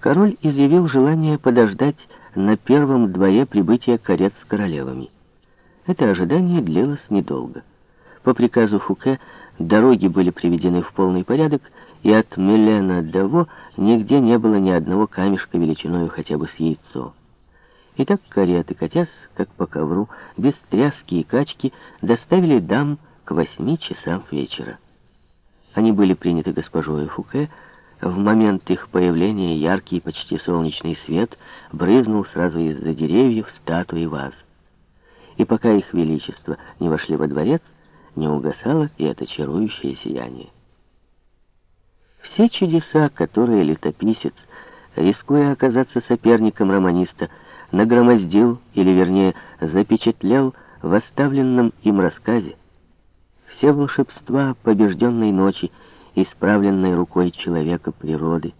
король изъявил желание подождать на первом дворе прибытия карет с королевами. Это ожидание длилось недолго. По приказу Фуке дороги были приведены в полный порядок, и от Мелена до Во нигде не было ни одного камешка величиною хотя бы с яйцо. И так кареты, катясь, как по ковру, без тряски и качки, доставили дам к восьми часам вечера. Они были приняты госпожой Фуке, в момент их появления яркий, почти солнечный свет брызнул сразу из-за деревьев, статуи ваз. И пока их величество не вошли во дворец, не угасало и это чарующее сияние. Все чудеса, которые летописец, рискуя оказаться соперником романиста, нагромоздил, или вернее запечатлел в оставленном им рассказе, все волшебства побежденной ночи, исправленной рукой человека природы.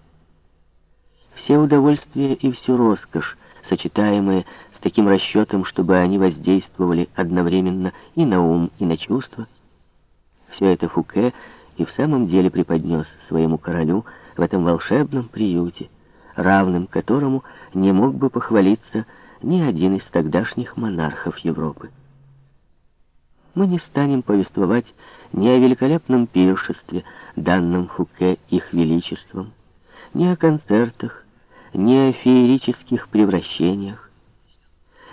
Все удовольствия и всю роскошь, сочетаемые с таким расчетом, чтобы они воздействовали одновременно и на ум, и на чувства, все это Фуке и в самом деле преподнес своему королю в этом волшебном приюте, равным которому не мог бы похвалиться ни один из тогдашних монархов Европы мы не станем повествовать ни о великолепном пиршестве, данном Фуке их величеством, ни о концертах, ни о феерических превращениях.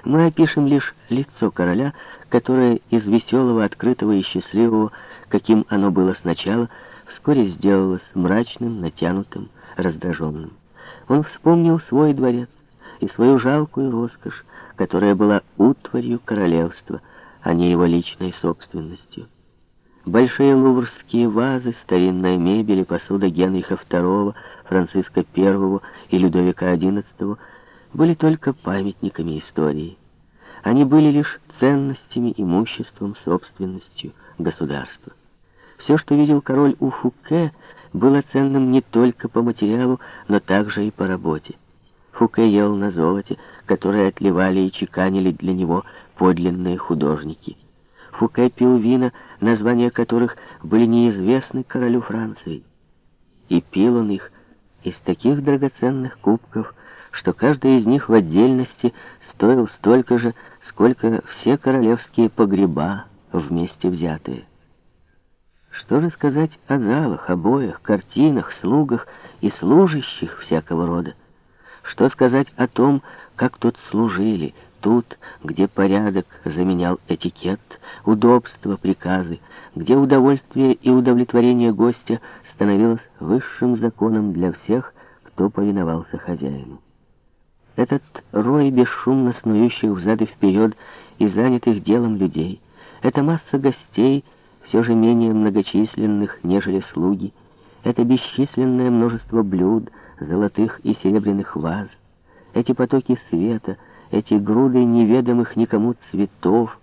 Мы опишем лишь лицо короля, которое из веселого, открытого и счастливого, каким оно было сначала, вскоре сделалось мрачным, натянутым, раздраженным. Он вспомнил свой дворец и свою жалкую роскошь, которая была утварью королевства — а не его личной собственностью. Большие луврские вазы, старинная мебель и посуда Генриха II, Франциска I и Людовика XI были только памятниками истории. Они были лишь ценностями, имуществом, собственностью государства. Все, что видел король у Фуке, было ценным не только по материалу, но также и по работе. Фуке ел на золоте, которое отливали и чеканили для него подлинные художники. Фуке пил вина, названия которых были неизвестны королю Франции. И пил он их из таких драгоценных кубков, что каждый из них в отдельности стоил столько же, сколько все королевские погреба вместе взятые. Что же сказать о залах, обоях, картинах, слугах и служащих всякого рода? Что сказать о том, как тут служили, тут, где порядок заменял этикет, удобство, приказы, где удовольствие и удовлетворение гостя становилось высшим законом для всех, кто повиновался хозяину. Этот рой бесшумно снующих взад и вперед и занятых делом людей, эта масса гостей, все же менее многочисленных, нежели слуги, это бесчисленное множество блюд, золотых и серебряных ваз, эти потоки света, эти груды неведомых никому цветов,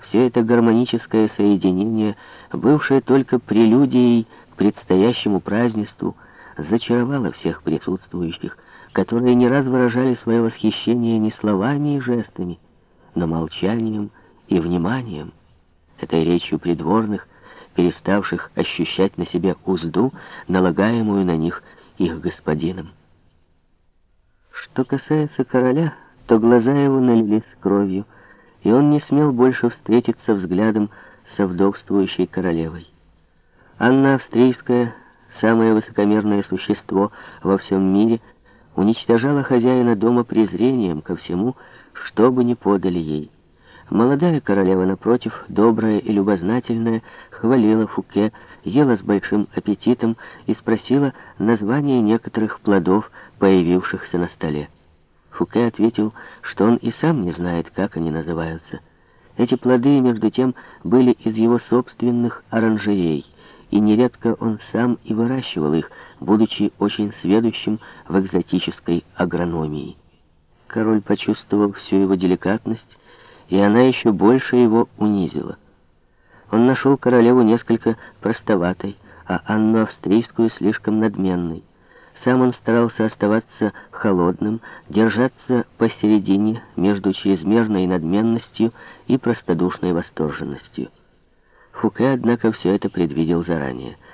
все это гармоническое соединение, бывшее только прелюдией к предстоящему празднеству, зачаровало всех присутствующих, которые не раз выражали свое восхищение не словами и жестами, но молчанием и вниманием, этой речью придворных, переставших ощущать на себе узду, налагаемую на них их господином. Что касается короля, то глаза его налились кровью, и он не смел больше встретиться взглядом со вдовствующей королевой. Анна Австрийская, самое высокомерное существо во всем мире, уничтожала хозяина дома презрением ко всему, что бы ни подали ей. Молодая королева, напротив, добрая и любознательная, хвалила Фуке, ела с большим аппетитом и спросила название некоторых плодов, появившихся на столе. Фуке ответил, что он и сам не знает, как они называются. Эти плоды, между тем, были из его собственных оранжерей, и нередко он сам и выращивал их, будучи очень сведущим в экзотической агрономии. Король почувствовал всю его деликатность, и она еще больше его унизила. Он нашел королеву несколько простоватой, а Анну Австрийскую слишком надменной. Сам он старался оставаться холодным, держаться посередине между чрезмерной надменностью и простодушной восторженностью. Фуке, однако, все это предвидел заранее.